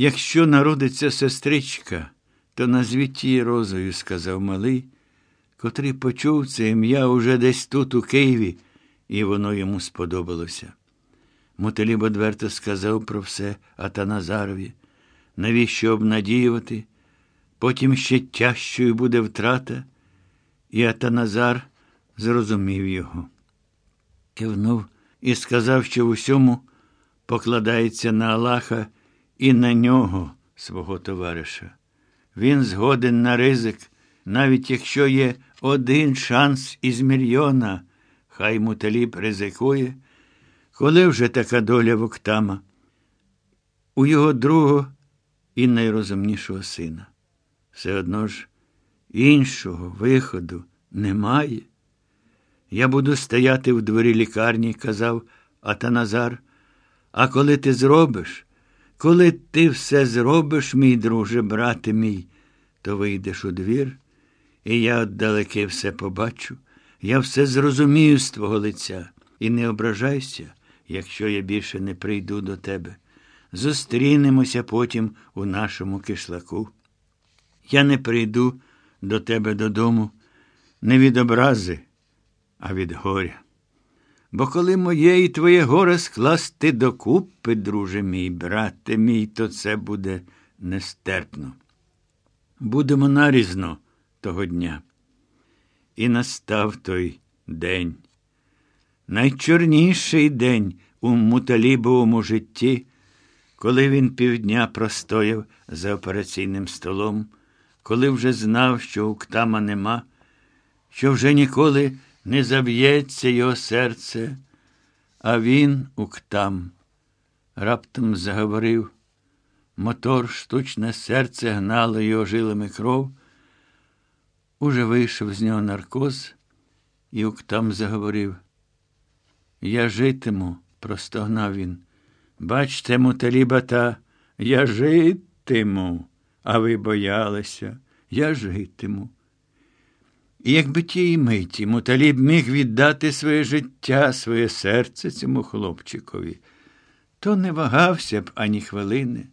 Якщо народиться сестричка, то назвіть її розою, сказав малий, котрий почув це ім'я уже десь тут, у Києві, і воно йому сподобалося. Муталіб одверто сказав про все Атаназарові, навіщо обнадіювати, потім ще тяжчою буде втрата, і Атаназар зрозумів його. Кивнув і сказав, що в усьому покладається на Аллаха і на нього, свого товариша. Він згоден на ризик, навіть якщо є один шанс із мільйона, хай муталіб ризикує, коли вже така доля Воктама, у його другого і найрозумнішого сина. Все одно ж іншого виходу немає. Я буду стояти в дворі лікарні, казав Атаназар. А коли ти зробиш, коли ти все зробиш, мій друже, брате мій, то вийдеш у двір, і я отдалеки все побачу, я все зрозумію з твого лиця. І не ображайся, якщо я більше не прийду до тебе. Зустрінемося потім у нашому кишлаку. Я не прийду до тебе додому не від образи, а від горя. Бо коли моє і твоє горе скласти докупи, друже мій, брате мій, то це буде нестерпно. Будемо нарізно того дня. І настав той день. Найчорніший день у муталібовому житті, коли він півдня простояв за операційним столом, коли вже знав, що уктама нема, що вже ніколи не заб'ється його серце, а він уктам. Раптом заговорив. Мотор, штучне серце гнало його жилами кров. Уже вийшов з нього наркоз, і уктам заговорив. Я житиму, простогнав він. Бачте, муталіба та, я житиму, а ви боялися, я житиму. І якби тієї миті муталіб міг віддати своє життя, своє серце цьому хлопчикові, то не вагався б ані хвилини.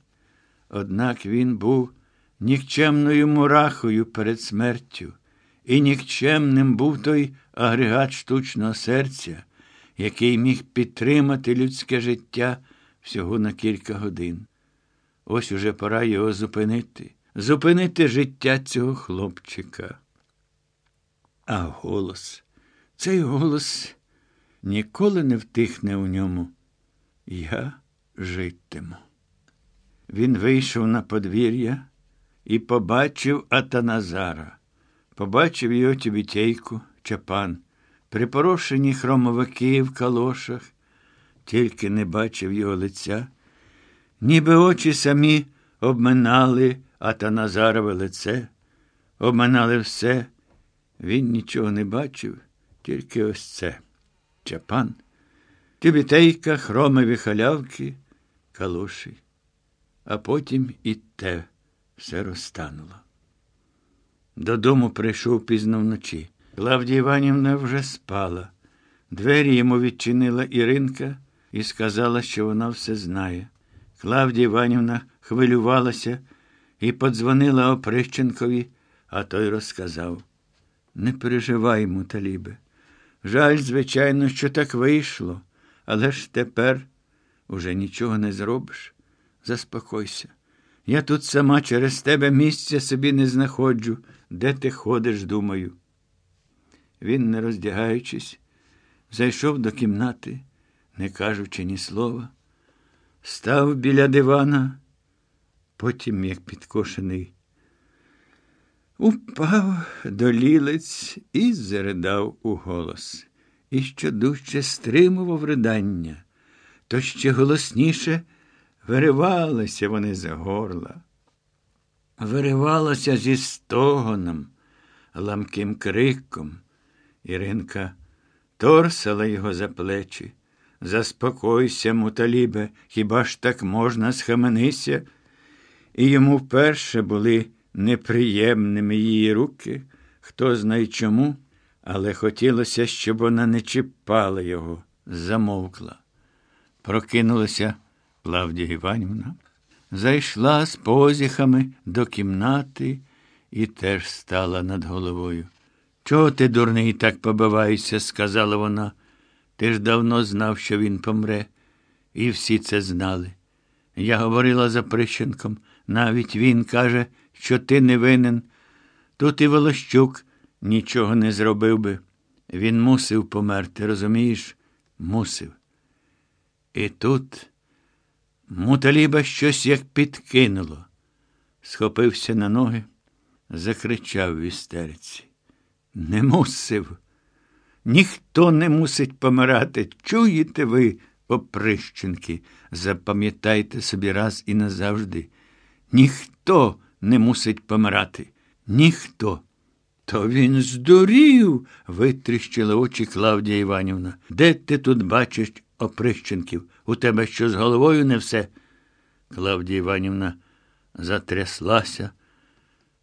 Однак він був нікчемною мурахою перед смертю, і нікчемним був той агрегат штучного серця, який міг підтримати людське життя всього на кілька годин. Ось уже пора його зупинити, зупинити життя цього хлопчика. А голос, цей голос ніколи не втихне у ньому. Я житиму. Він вийшов на подвір'я і побачив Атаназара, побачив його тюбітейку, чапан, припорошені хромовики в калошах, тільки не бачив його лиця, ніби очі самі обминали Атаназарове лице, обминали все. Він нічого не бачив, тільки ось це чапан, тюбітейка, хромові халявки, калуші, а потім і те все розтануло. Додому прийшов пізно вночі. Клавдія Іванівна вже спала. Двері йому відчинила Іринка і сказала, що вона все знає. Клавдія Іванівна хвилювалася і подзвонила Оприщенкові, а той розказав. Не переживай, муталібе. Жаль, звичайно, що так вийшло, але ж тепер уже нічого не зробиш. Заспокойся. Я тут сама через тебе місця собі не знаходжу, де ти ходиш, думаю. Він, не роздягаючись, зайшов до кімнати, не кажучи ні слова, став біля дивана, потім, як підкошений, Упав до лілець і заридав у голос. І що дужче стримував ридання, то ще голосніше виривалися вони за горла. Виривалося зі стогоном, ламким криком. Іринка торсала його за плечі. Заспокойся, муталібе, хіба ж так можна схаменися? І йому вперше були неприємними її руки, хто знає чому, але хотілося, щоб вона не чіпала його, замовкла. Прокинулася Клавдія Іванівна, зайшла з позіхами до кімнати і теж стала над головою. Чого ти, дурний, так побиваєшся, сказала вона. Ти ж давно знав, що він помре, і всі це знали. Я говорила за Прищенком, навіть він каже, що ти не винен. Тут і Волощук нічого не зробив би. Він мусив померти, розумієш? Мусив. І тут муталіба щось як підкинуло. Схопився на ноги, закричав в істериці. Не мусив. Ніхто не мусить помирати. Чуєте ви, оприщенки? Запам'ятайте собі раз і назавжди. Ніхто не мусить помирати. Ніхто. То він здурів, витріщила очі Клавдія Іванівна. Де ти тут бачиш оприщенків? У тебе що з головою не все? Клавдія Іванівна затряслася.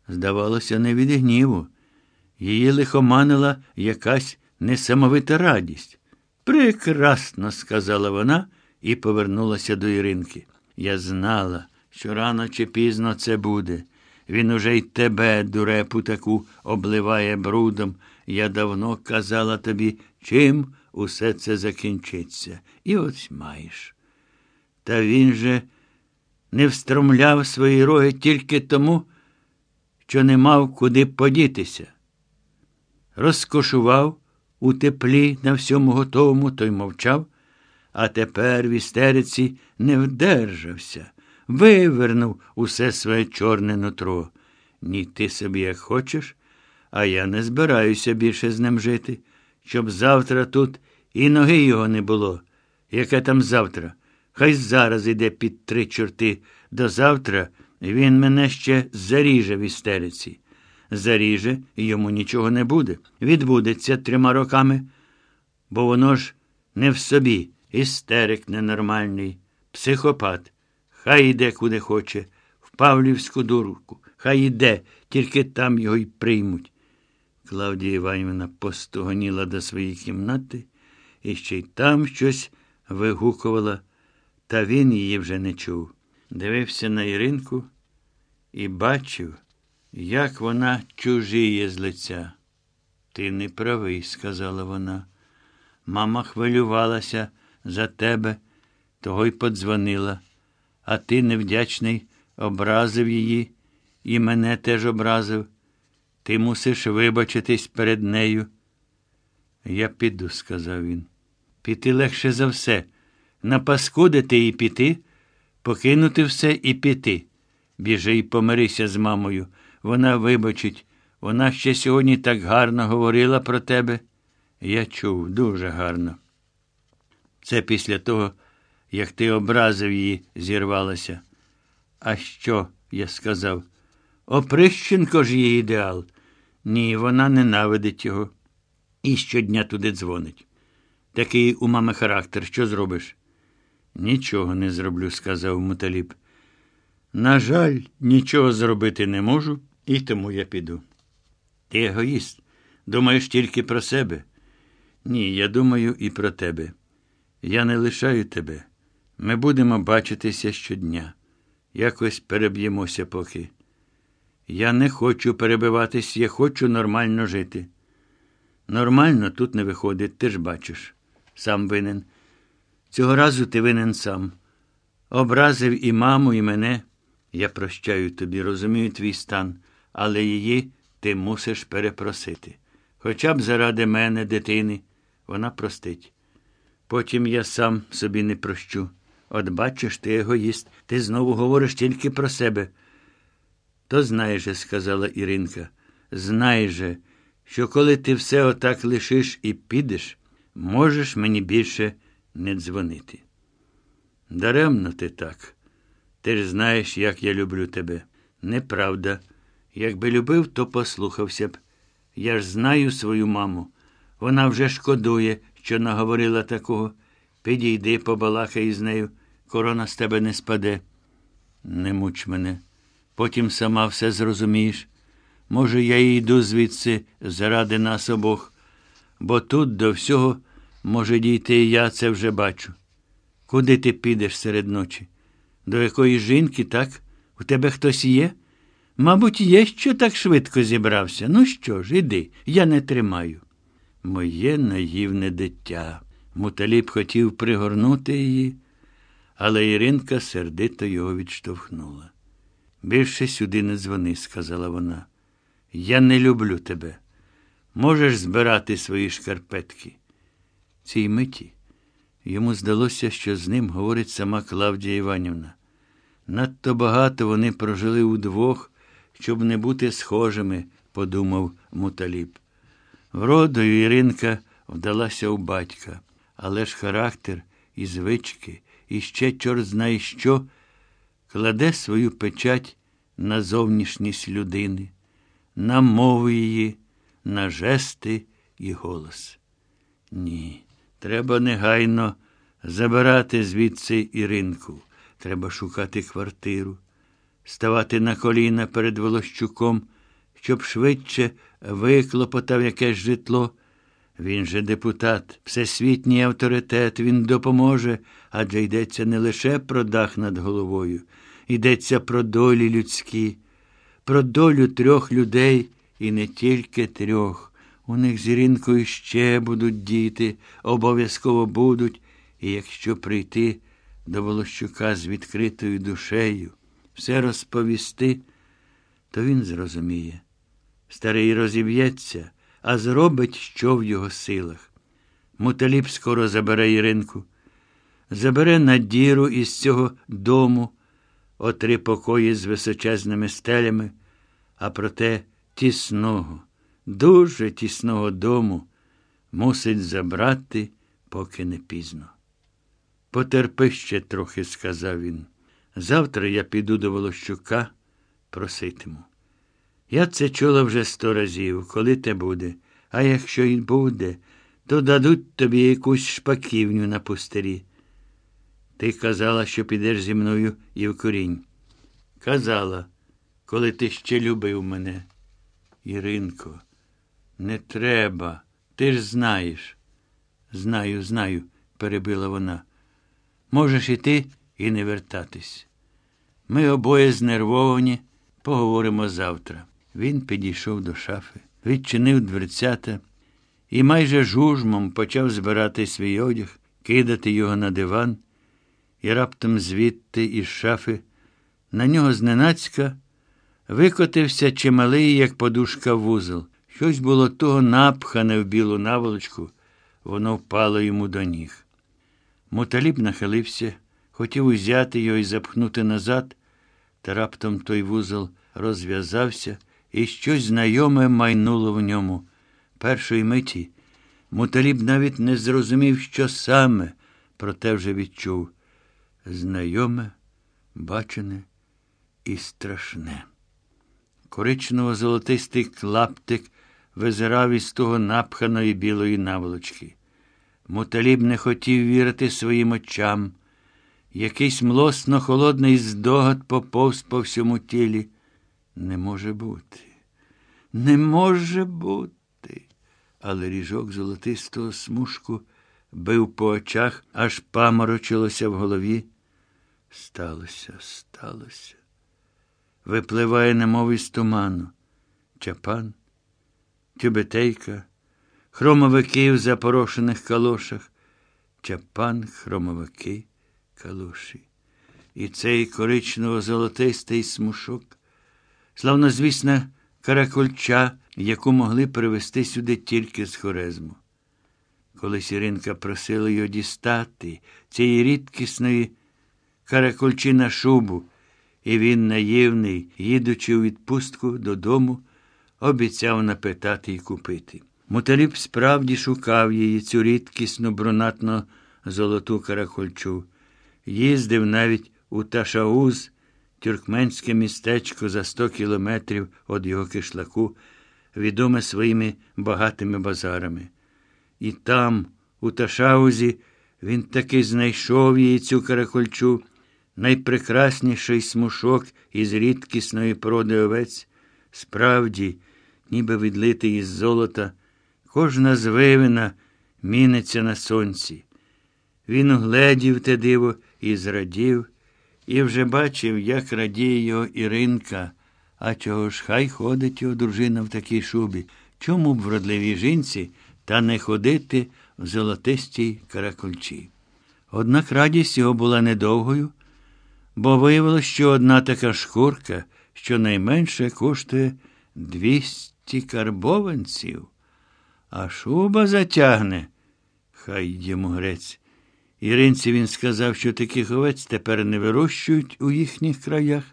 Здавалося, не від гніву. Її лихоманила якась несамовита радість. Прекрасно, сказала вона і повернулася до Іринки. Я знала, що рано чи пізно це буде. Він уже й тебе, дурепу таку, обливає брудом. Я давно казала тобі, чим усе це закінчиться. І ось маєш. Та він же не встромляв свої роги тільки тому, що не мав куди подітися. Розкошував у теплі на всьому готовому, той мовчав, а тепер в істериці не вдержався, вивернув усе своє чорне нутро. Ні, ти собі як хочеш, а я не збираюся більше з ним жити, щоб завтра тут і ноги його не було. Яке там завтра? Хай зараз іде під три чорти. До завтра він мене ще заріже в істериці. Заріже, і йому нічого не буде. Відбудеться трьома роками, бо воно ж не в собі. Істерик ненормальний, психопат. Хай іде куди хоче, в Павлівську дурку. Хай іде, тільки там його й приймуть. Клавдія Іванівна постогоніла до своєї кімнати і ще й там щось вигукувала, та він її вже не чув. Дивився на Іринку і бачив, як вона чужіє з лиця. Ти не правий, сказала вона. Мама хвилювалася за тебе, того й подзвонила, а ти, невдячний, образив її і мене теж образив. Ти мусиш вибачитись перед нею. Я піду, сказав він. Піти легше за все. Напаскудити і піти, покинути все і піти. Біжи й помирися з мамою. Вона вибачить. Вона ще сьогодні так гарно говорила про тебе. Я чув дуже гарно. Це після того, як ти образив її, зірвалася. А що? я сказав. Оприщенко ж її ідеал. Ні, вона ненавидить його. І щодня туди дзвонить. Такий у мами характер, що зробиш? Нічого не зроблю, сказав Муталіб. На жаль, нічого зробити не можу, і тому я піду. Ти егоїст. Думаєш тільки про себе? Ні, я думаю і про тебе. Я не лишаю тебе. Ми будемо бачитися щодня. Якось переб'ємося поки. Я не хочу перебиватись, я хочу нормально жити. Нормально тут не виходить, ти ж бачиш. Сам винен. Цього разу ти винен сам. Образив і маму, і мене. Я прощаю тобі, розумію твій стан, але її ти мусиш перепросити. Хоча б заради мене, дитини, вона простить. Потім я сам собі не прощу. От бачиш, ти егоїст, ти знову говориш тільки про себе. То знай же, сказала Іринка, знай же, що коли ти все отак лишиш і підеш, можеш мені більше не дзвонити. Даремно ти так. Ти ж знаєш, як я люблю тебе. Неправда. Якби любив, то послухався б. Я ж знаю свою маму. Вона вже шкодує, що наговорила такого. Підійди, побалакай із нею, корона з тебе не спаде. Не муч мене. Потім сама все зрозумієш. Може, я й йду звідси заради нас обох, бо тут до всього може дійти і я це вже бачу. Куди ти підеш серед ночі? До якої жінки, так? У тебе хтось є? Мабуть, є, що так швидко зібрався. Ну що ж, іди, я не тримаю. Моє наївне дитя. Муталіб хотів пригорнути її, але Іринка сердито його відштовхнула. Більше сюди не дзвони, сказала вона. Я не люблю тебе. Можеш збирати свої шкарпетки. Цій миті йому здалося, що з ним говорить сама Клавдія Іванівна. Надто багато вони прожили удвох, щоб не бути схожими, подумав Муталіб. Вродою Іринка вдалася у батька, але ж характер і звички, і ще чорт знає що, кладе свою печать на зовнішність людини, на мову її, на жести і голос. Ні, треба негайно забирати звідси Іринку. Треба шукати квартиру, ставати на коліна перед Волощуком, щоб швидше виклопотав якесь житло. Він же депутат, всесвітній авторитет, він допоможе, адже йдеться не лише про дах над головою, йдеться про долі людські, про долю трьох людей і не тільки трьох. У них з Іринкою ще будуть діти, обов'язково будуть, і якщо прийти до Волощука з відкритою душею, все розповісти, то він зрозуміє. Старий розіб'ється, а зробить, що в його силах. Муталіп скоро забере Іринку, забере надіру із цього дому, о три покої з височезними стелями, а проте тісного, дуже тісного дому мусить забрати, поки не пізно. Потерпи ще трохи, сказав він. Завтра я піду до Волощука, проситиму. Я це чула вже сто разів, коли те буде. А якщо й буде, то дадуть тобі якусь шпаківню на пустирі. Ти казала, що підеш зі мною і в корінь. Казала, коли ти ще любив мене. Іринко, не треба, ти ж знаєш. Знаю, знаю, перебила вона. Можеш іти і не вертатись. Ми обоє знервовані, поговоримо завтра. Він підійшов до шафи, відчинив дверцята і майже жужмом почав збирати свій одяг, кидати його на диван, і раптом звідти із шафи на нього зненацька викотився чималий, як подушка вузол. Щось було того напхане в білу наволочку, воно впало йому до ніг. Муталіб нахилився, хотів узяти його і запхнути назад, та раптом той вузол розв'язався, і щось знайоме майнуло в ньому. Першої миті Муталіб навіть не зрозумів, що саме, проте вже відчув знайоме, бачене і страшне. Коричнево-золотистий клаптик визирав із того напханої білої наволочки. Муталіб не хотів вірити своїм очам. Якийсь млосно холодний здогад поповз по всьому тілі. Не може бути. Не може бути. Але ріжок золотистого смужку бив по очах, аж паморочилося в голові. Сталося, сталося. Випливає, немов із туману. Чапан, тюбетейка хромовики в запорошених калошах, чапан, хромовики, калоші. І цей коричнево-золотистий смушок, славнозвісна каракульча, яку могли привезти сюди тільки з хорезму. Колись Іринка просила його дістати цієї рідкісної каракульчі на шубу, і він, наївний, їдучи у відпустку додому, обіцяв напитати і купити. Муталіб справді шукав її, цю рідкісну брунатну золоту каракульчу. Їздив навіть у Ташауз, тюркменське містечко за сто кілометрів від його кишлаку, відоме своїми багатими базарами. І там, у Ташаузі, він таки знайшов її цю каракульчу, найпрекрасніший смушок із рідкісної породи овець, справді, ніби відлитий із золота. Кожна звивина міниться на сонці. Він угледів те диво і зрадів, і вже бачив, як радіє його Іринка. А чого ж хай ходить його дружина в такій шубі? Чому б вродливій жінці та не ходити в золотистій каракульчі? Однак радість його була недовгою, бо виявилось, що одна така шкурка щонайменше коштує 200 карбованців, а шуба затягне. Хай йому грець. Іринці він сказав, що таких овець тепер не вирощують у їхніх краях,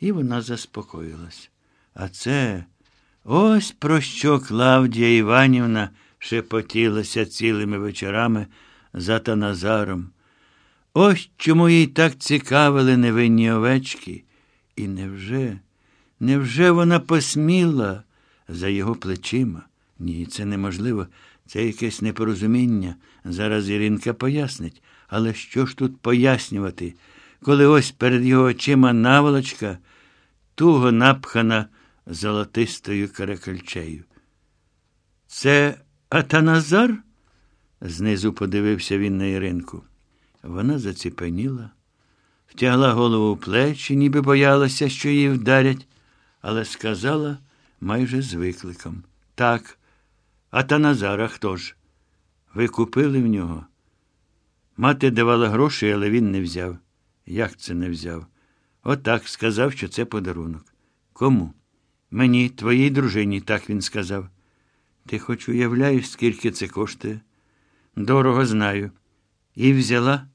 і вона заспокоїлась. А це ось про що Клавдія Іванівна шепотілася цілими вечорами за Таназаром. Ось чому їй так цікавили невинні овечки. І невже, невже вона посміла за його плечима? Ні, це неможливо. Це якесь непорозуміння. Зараз Іринка пояснить. Але що ж тут пояснювати, коли ось перед його очима наволочка туго напхана золотистою каракальчею? Це Атаназар? знизу подивився він на Іринку. Вона заціпеніла, втягла голову в плечі, ніби боялася, що її вдарять, але сказала майже з викликом. Так. А та Назара хто ж? Ви купили в нього? Мати давала гроші, але він не взяв. Як це не взяв? Отак сказав, що це подарунок. Кому? Мені, твоїй дружині, так він сказав. Ти хоч уявляєш, скільки це коштує? Дорого знаю. І взяла.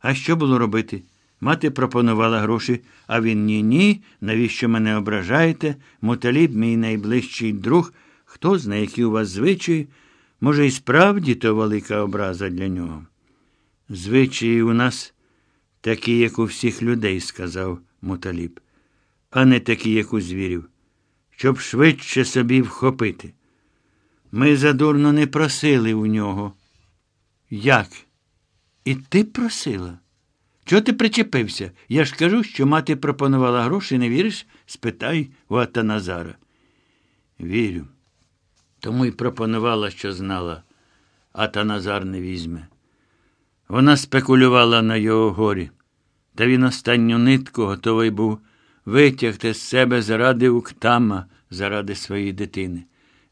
А що було робити? Мати пропонувала гроші, а він ні, ні, навіщо мене ображаєте? Муталіб, мій найближчий друг. Хто знає, які у вас звичаї? Може, і справді то велика образа для нього. Звичаї у нас такі, як у всіх людей, сказав Муталіб, а не такі, як у звірів, щоб швидше собі вхопити. Ми задурно не просили у нього. Як? І ти просила? Чого ти причепився? Я ж кажу, що мати пропонувала гроші, не віриш? спитай у Атаназара. Вірю. Тому й пропонувала, що знала, а та Назар не візьме. Вона спекулювала на його горі, та він останню нитку готовий був витягти з себе заради Уктама, заради своєї дитини.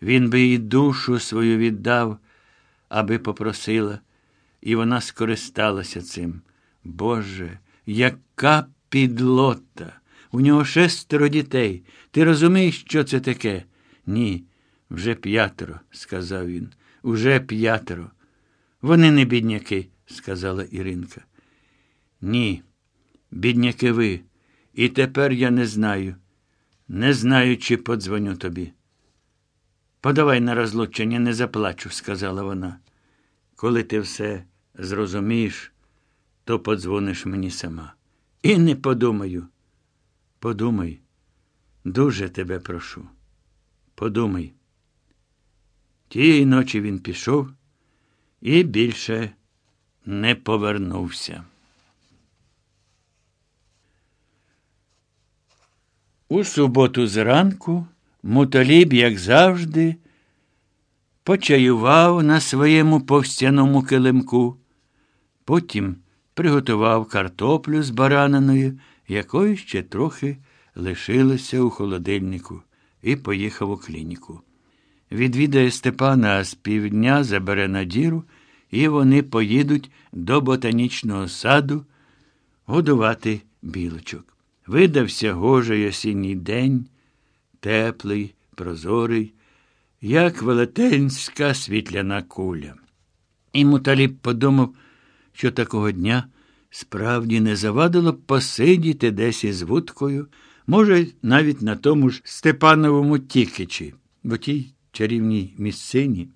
Він би їй душу свою віддав, аби попросила, і вона скористалася цим. Боже, яка підлота! У нього шестеро дітей. Ти розумієш, що це таке? Ні. Вже п'ятеро, сказав він. Уже п'ятеро. Вони не бідняки, сказала Іринка. Ні, бідняки ви. І тепер я не знаю. Не знаю, чи подзвоню тобі. Подавай на розлучення, не заплачу, сказала вона. Коли ти все зрозумієш, то подзвониш мені сама. І не подумаю. Подумай, дуже тебе прошу. Подумай. Тієї ночі він пішов і більше не повернувся. У суботу зранку Муталіб, як завжди, почаював на своєму повстяному килимку, потім приготував картоплю з бараниною, якої ще трохи лишилося у холодильнику, і поїхав у клініку відвідає Степана а з півдня, забере надіру, і вони поїдуть до ботанічного саду годувати білочок. Видався гожий осінній день, теплий, прозорий, як велетенська світляна куля. І Муталіб подумав, що такого дня справді не завадило посидіти десь із вудкою, може, навіть на тому ж Степановому тікичі, бо тій чарівній місцині,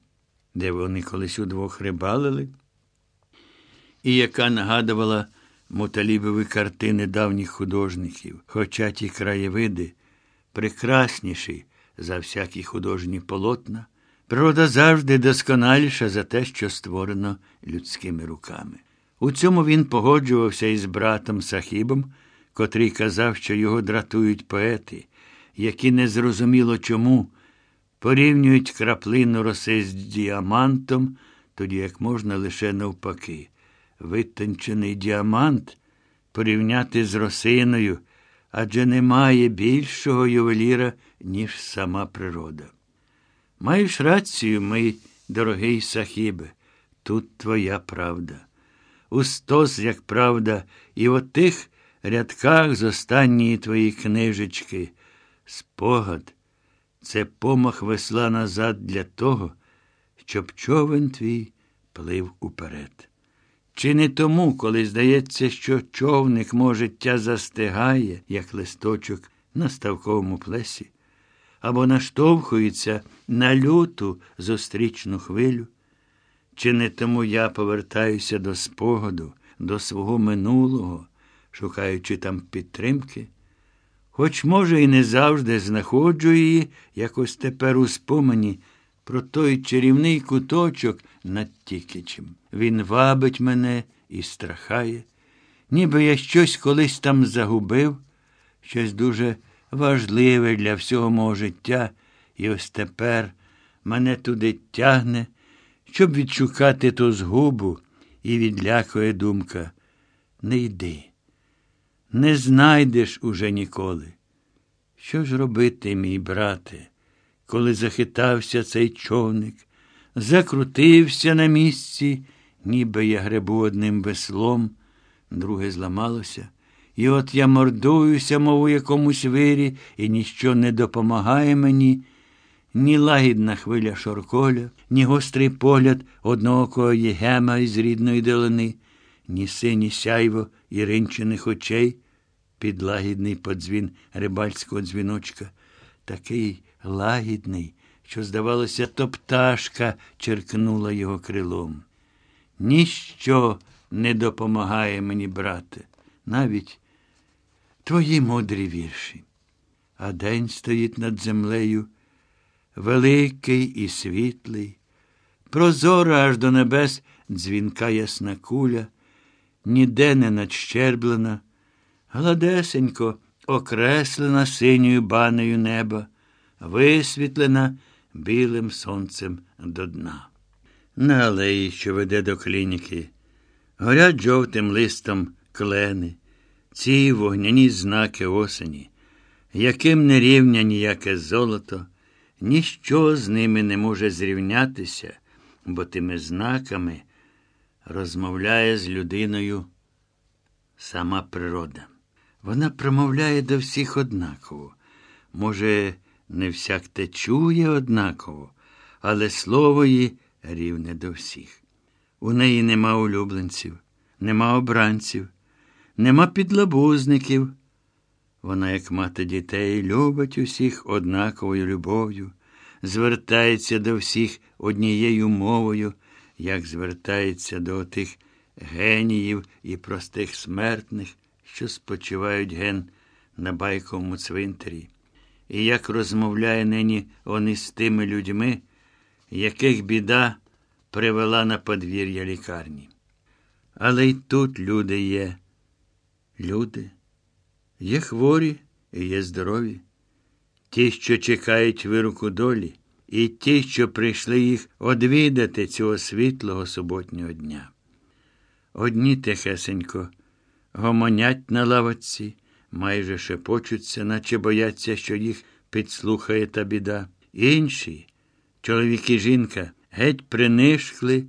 де вони колись удвох рибалили, і яка нагадувала муталібові картини давніх художників, хоча ті краєвиди прекрасніші за всякі художні полотна, природа завжди досконаліша за те, що створено людськими руками. У цьому він погоджувався із братом Сахібом, котрий казав, що його дратують поети, які незрозуміло чому порівнюють краплину роси з діамантом, тоді як можна лише навпаки. Витончений діамант порівняти з росиною, адже немає більшого ювеліра, ніж сама природа. Маєш рацію, мій дорогий Сахібе, тут твоя правда. Устос, як правда, і в отих рядках з останньої твоєї книжечки. Спогад це помах весла назад для того, щоб човен твій плив уперед. Чи не тому, коли здається, що човник, мого життя застигає, як листочок на ставковому плесі, або наштовхується на люту зустрічну хвилю? Чи не тому я повертаюся до спогаду, до свого минулого, шукаючи там підтримки? Хоч, може, і не завжди знаходжу її, якось тепер у спомені про той чарівний куточок над Тікичем. Він вабить мене і страхає, ніби я щось колись там загубив, щось дуже важливе для всього мого життя, і ось тепер мене туди тягне, щоб відшукати ту згубу, і відлякує думка. Не йди, не знайдеш уже ніколи. Що ж робити, мій брате? коли захитався цей човник, закрутився на місці, ніби я гребу одним веслом, друге зламалося. І от я мордуюся, мов у якомусь вирі, і ніщо не допомагає мені, ні лагідна хвиля шорколя, ні гострий погляд одноокого єгема із рідної долини, ні сині сяйво іринчених очей, під лагідний подзвін рибальського дзвіночка, такий лагідний, що, здавалося, то пташка черкнула його крилом. Ніщо не допомагає мені, брате, навіть твої мудрі вірші. А день стоїть над землею, великий і світлий, прозора аж до небес дзвінка ясна куля, ніде не надщерблена, гладесенько окреслена синьою банею неба висвітлена білим сонцем до дна. На алеї, що веде до клініки, горять жовтим листом клени, ці вогняні знаки осені, яким не рівня ніяке золото, ніщо з ними не може зрівнятися, бо тими знаками розмовляє з людиною сама природа. Вона промовляє до всіх однаково. Може, не всяк те чує однаково, але слово її рівне до всіх. У неї нема улюбленців, нема обранців, нема підлабузників. Вона, як мати дітей, любить усіх однаковою любов'ю, звертається до всіх однією мовою, як звертається до тих геніїв і простих смертних, що спочивають ген на байковому цвинтарі і як розмовляє нині вони з тими людьми, яких біда привела на подвір'я лікарні. Але й тут люди є. Люди є хворі і є здорові, ті, що чекають вируку долі, і ті, що прийшли їх одвідати цього світлого суботнього дня. Одні тихесенько гомонять на лавочці, майже шепочуться, наче бояться, що їх підслухає та біда. Інші, чоловік і жінка, геть принишкли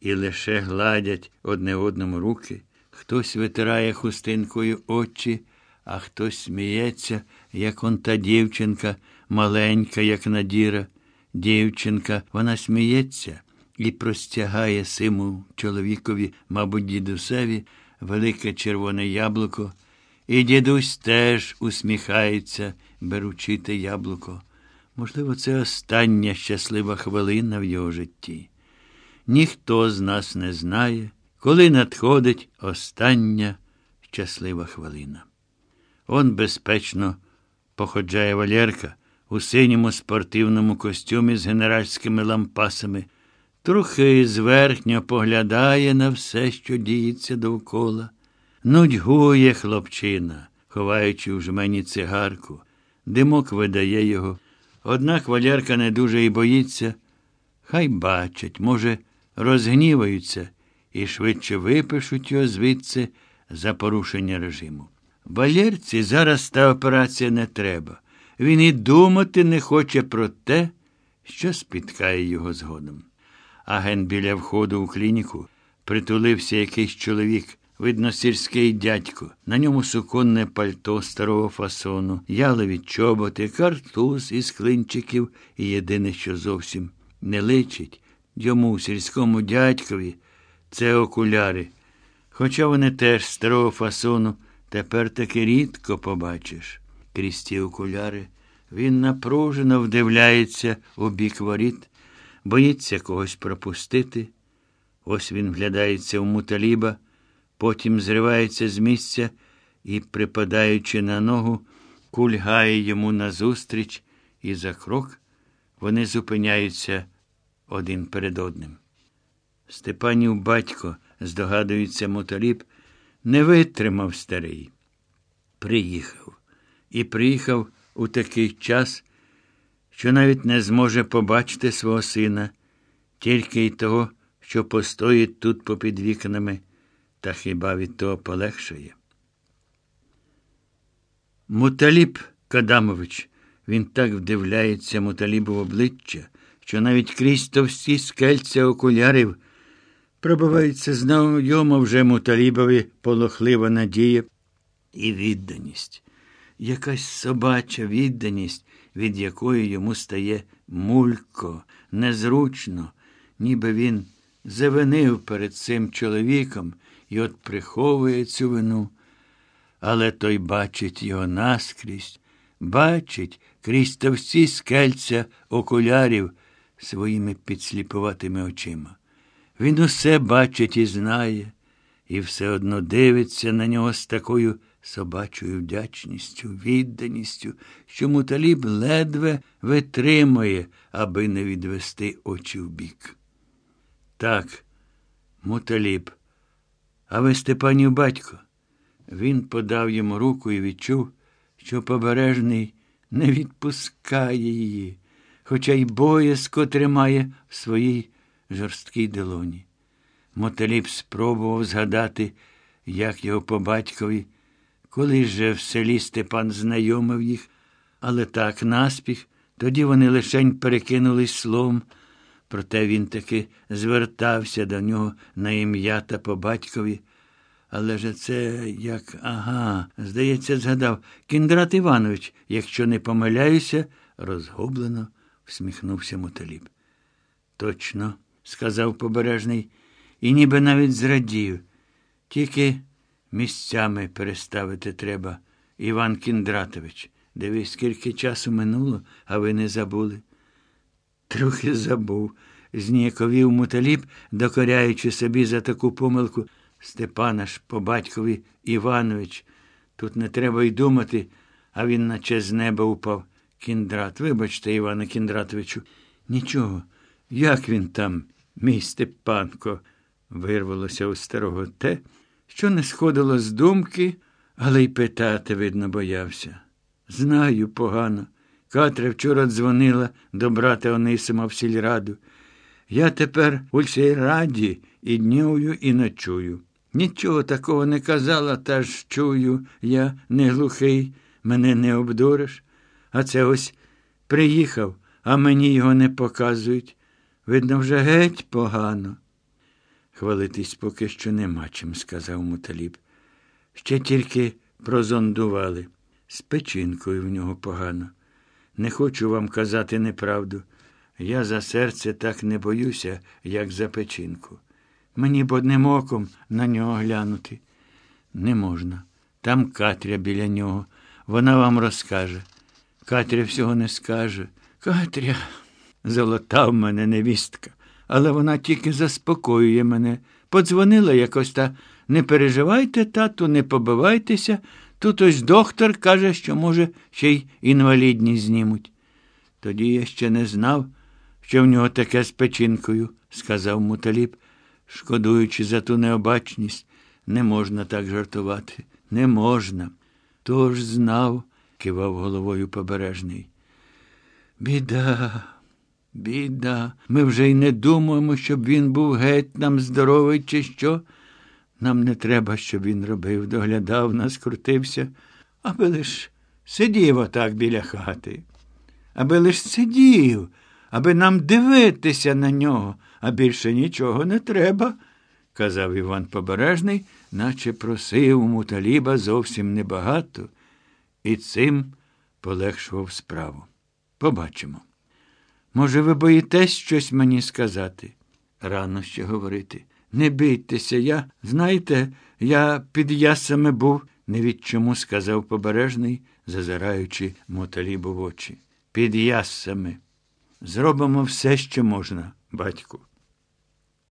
і лише гладять одне одному руки. Хтось витирає хустинкою очі, а хтось сміється, як он та дівчинка, маленька, як надіра. Дівчинка, вона сміється і простягає симу чоловікові, мабуть, дідусеві, велике червоне яблуко. І дідусь теж усміхається, беручи те яблуко. Можливо, це остання щаслива хвилина в його житті. Ніхто з нас не знає, коли надходить остання щаслива хвилина. Он безпечно походжає Валерка у синьому спортивному костюмі з генеральськими лампасами, трохи зверхньо поглядає на все, що діється довкола. Нудьгує хлопчина, ховаючи в жмені цигарку. Димок видає його. Однак Валярка не дуже і боїться. Хай бачать, може, розгніваються і швидше випишуть його звідси за порушення режиму. Валерці зараз та операція не треба. Він і думати не хоче про те, що спіткає його згодом. Агент біля входу у клініку притулився якийсь чоловік, видно, сільський дядько. На ньому суконне пальто старого фасону, ялові чоботи, картуз із клинчиків і єдине, що зовсім не личить йому, сільському дядькові, це окуляри. Хоча вони теж старого фасону, тепер таки рідко побачиш. Крізь ті окуляри він напружено вдивляється у бік воріт, боїться когось пропустити. Ось він вглядається в муталіба, потім зривається з місця і, припадаючи на ногу, кульгає йому назустріч, і за крок вони зупиняються один перед одним. Степанів батько, здогадується муталіб, не витримав старий. Приїхав. І приїхав у такий час, що навіть не зможе побачити свого сина, тільки й того, що постоїть тут попід вікнами, та хіба від того полегшає. Муталіб Кадамович, він так вдивляється Муталібу в обличчя, що навіть крізь товсті скельця окулярів пробивається знайома вже Муталібові полохлива надія і відданість якась собача відданість, від якої йому стає мулько, незручно, ніби він завинив перед цим чоловіком і от приховує цю вину. Але той бачить його наскрізь, бачить крізь товсті скельця окулярів своїми підсліпуватими очима. Він усе бачить і знає, і все одно дивиться на нього з такою собачою вдячністю, відданістю, що муталіб ледве витримує, аби не відвести очі вбік. Так, муталіб, а ви Степанів батько. Він подав йому руку і відчув, що побережний не відпускає її, хоча й боязко тримає в своїй жорсткій долоні. Моталіб спробував згадати, як його по батькові коли же в селі Степан знайомив їх, але так наспіх, тоді вони лишень перекинулись словом. Проте він таки звертався до нього на ім'я та по батькові. Але ж це як ага, здається, згадав Кіндрат Іванович, якщо не помиляюся, розгублено всміхнувся Моталіб. Точно, сказав побережний, і ніби навіть зрадів. Тільки Місцями переставити треба, Іван Кіндратович. Дивись, скільки часу минуло, а ви не забули. Трохи забув, зніяковів муталіб, докоряючи собі за таку помилку Степана ж по батькові Іванович. Тут не треба й думати, а він наче з неба упав. Кіндрат. Вибачте, Іване Кіндратовичу. Нічого. Як він там, мій Степанко? вирвалося у старого те що не сходило з думки, але й питати, видно, боявся. Знаю погано. Катря вчора дзвонила до брата Онисима в сільраду. Я тепер у сільраді і днюю, і ночую. Нічого такого не казала, та ж чую, я не глухий, мене не обдуриш. А це ось приїхав, а мені його не показують. Видно, вже геть погано. Хвалитись поки що нема чим, сказав муталіб. Ще тільки прозондували. З печінкою в нього погано. Не хочу вам казати неправду. Я за серце так не боюся, як за печінку. Мені б одним оком на нього глянути. Не можна. Там Катря біля нього. Вона вам розкаже. Катря всього не скаже. Катря, золота в мене невістка але вона тільки заспокоює мене. Подзвонила якось та не переживайте, тату, не побивайтеся. Тут ось доктор каже, що, може, ще й інвалідність знімуть. Тоді я ще не знав, що в нього таке з печінкою, сказав муталіб, шкодуючи за ту необачність. Не можна так жартувати. Не можна. Тож знав, кивав головою побережний. Біда. Біда, ми вже й не думаємо, щоб він був геть нам здоровий, чи що. Нам не треба, щоб він робив, доглядав нас, крутився, аби лиш сидів отак біля хати. Аби лиш сидів, аби нам дивитися на нього, а більше нічого не треба, казав Іван Побережний, наче просив у муталіба зовсім небагато, і цим полегшував справу. Побачимо. Може, ви боїтесь щось мені сказати? Рано ще говорити. Не бійтеся, я, знаєте, я під ясами був, не від чому сказав побережний, зазираючи моталібу в очі. Під ясами. Зробимо все, що можна, батьку.